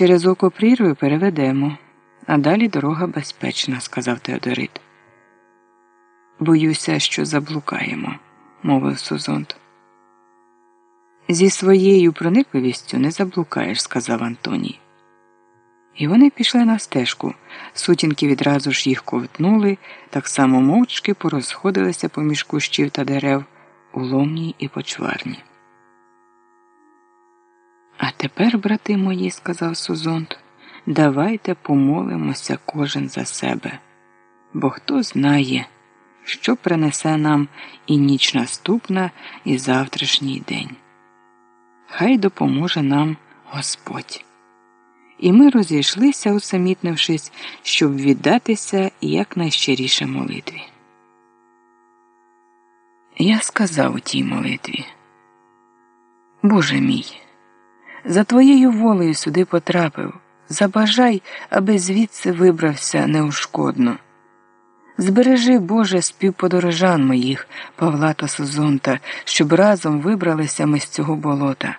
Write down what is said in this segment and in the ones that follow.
Через око прірви переведемо, а далі дорога безпечна, сказав Теодорит. Боюся, що заблукаємо, мовив Сузонт. Зі своєю проникливістю не заблукаєш, сказав Антоній. І вони пішли на стежку. Сутінки відразу ж їх ковтнули, так само мовчки порозходилися поміж кущів та дерев у ломній і почварні. А тепер, брати мої, сказав Сузонт, давайте помолимося кожен за себе, бо хто знає, що принесе нам і ніч наступна, і завтрашній день. Хай допоможе нам Господь. І ми розійшлися, усамітнившись, щоб віддатися якнайщиріше молитві. Я сказав у тій молитві, Боже мій, за твоєю волею сюди потрапив, забажай, аби звідси вибрався неушкодно. Збережи, Боже, співподорожан моїх, Павла та Сузонта, щоб разом вибралися ми з цього болота.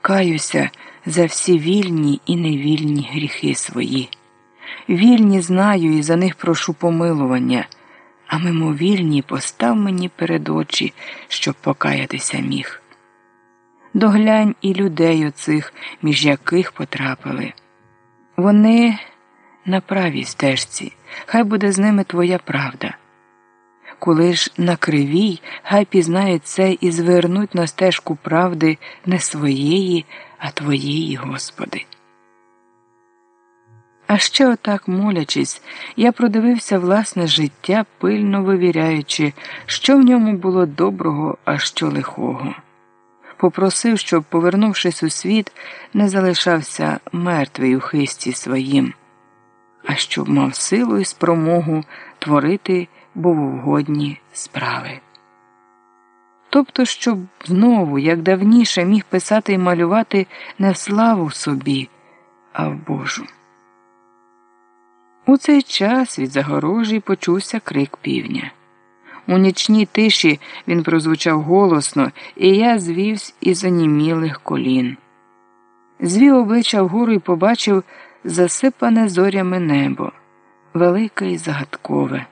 Каюся за всі вільні і невільні гріхи свої. Вільні знаю і за них прошу помилування, а мимовільні постав мені перед очі, щоб покаятися міг. Доглянь і людей оцих, між яких потрапили. Вони на правій стежці, хай буде з ними твоя правда. Коли ж на кривій, хай пізнають це і звернуть на стежку правди не своєї, а твоєї, Господи. А ще отак молячись, я продивився власне життя, пильно вивіряючи, що в ньому було доброго, а що лихого. Попросив, щоб, повернувшись у світ, не залишався мертвий у хисті своїм, а щоб мав силу і спромогу творити богоугодні справи. Тобто, щоб знову, як давніше, міг писати і малювати не в славу собі, а в Божу. У цей час від загорожі почувся крик півня. У нічній тиші він прозвучав голосно, і я звівсь із онімілих колін. Звів обличчя вгору і побачив засипане зорями небо, велике і загадкове.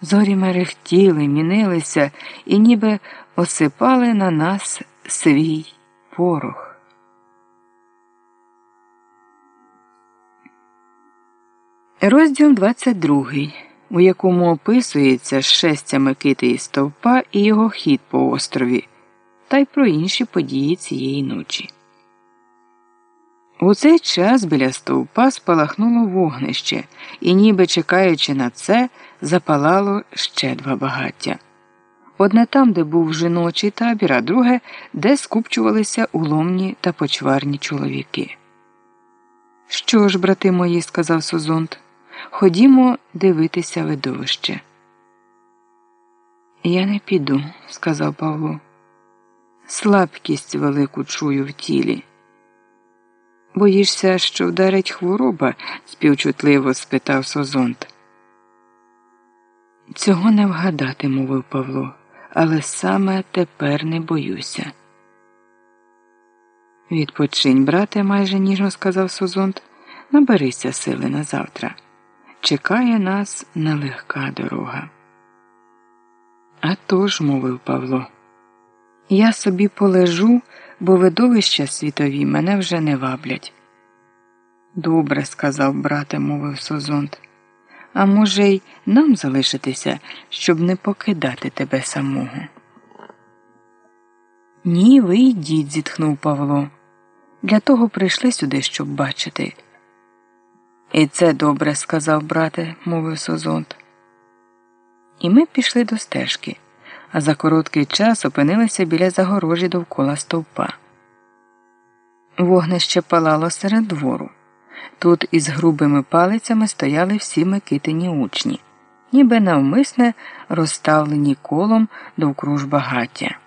Зорі мерехтіли, мінилися і ніби осипали на нас свій порох. Розділ 22, у якому описується шестя Микити і стовпа і його хід по острові, та й про інші події цієї ночі. У цей час біля стовпа спалахнуло вогнище, і, ніби чекаючи на це, запалало ще два багаття. Одне там, де був жіночий табір, а друге, де скупчувалися уломні та почварні чоловіки. Що ж, брати мої, сказав Сузонт, ходімо дивитися видовище. Я не піду, сказав Павло. Слабкість велику чую в тілі. Боїшся, що вдарить хвороба? співчутливо спитав Созонт. Цього не вгадати, мовив Павло, але саме тепер не боюся. Відпочинь, брате, майже ніжно сказав Созонт, наберися сили на завтра. Чекає нас нелегка дорога. «А тож», – мовив Павло, я собі полежу, бо видовища світові мене вже не ваблять. Добре, сказав брате, мовив Созонт. А може, й нам залишитися, щоб не покидати тебе самого. Ні, ви йдіть, зітхнув Павло. Для того прийшли сюди, щоб бачити. І це добре, сказав брате, мовив Созонт. І ми пішли до стежки, а за короткий час опинилися біля загорожі довкола стовпа. Вогнище палало серед двору. Тут із грубими палицями стояли всі Микитині учні, ніби навмисне розставлені колом довкруж багаття.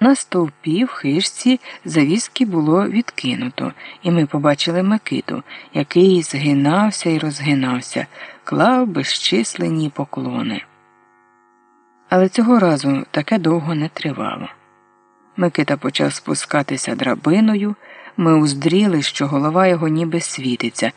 На стовпі в хижці завіски було відкинуто, і ми побачили Микиту, який згинався і розгинався, клав безчисленні поклони. Але цього разу таке довго не тривало. Микита почав спускатися драбиною Ми уздріли, що голова його ніби світиться.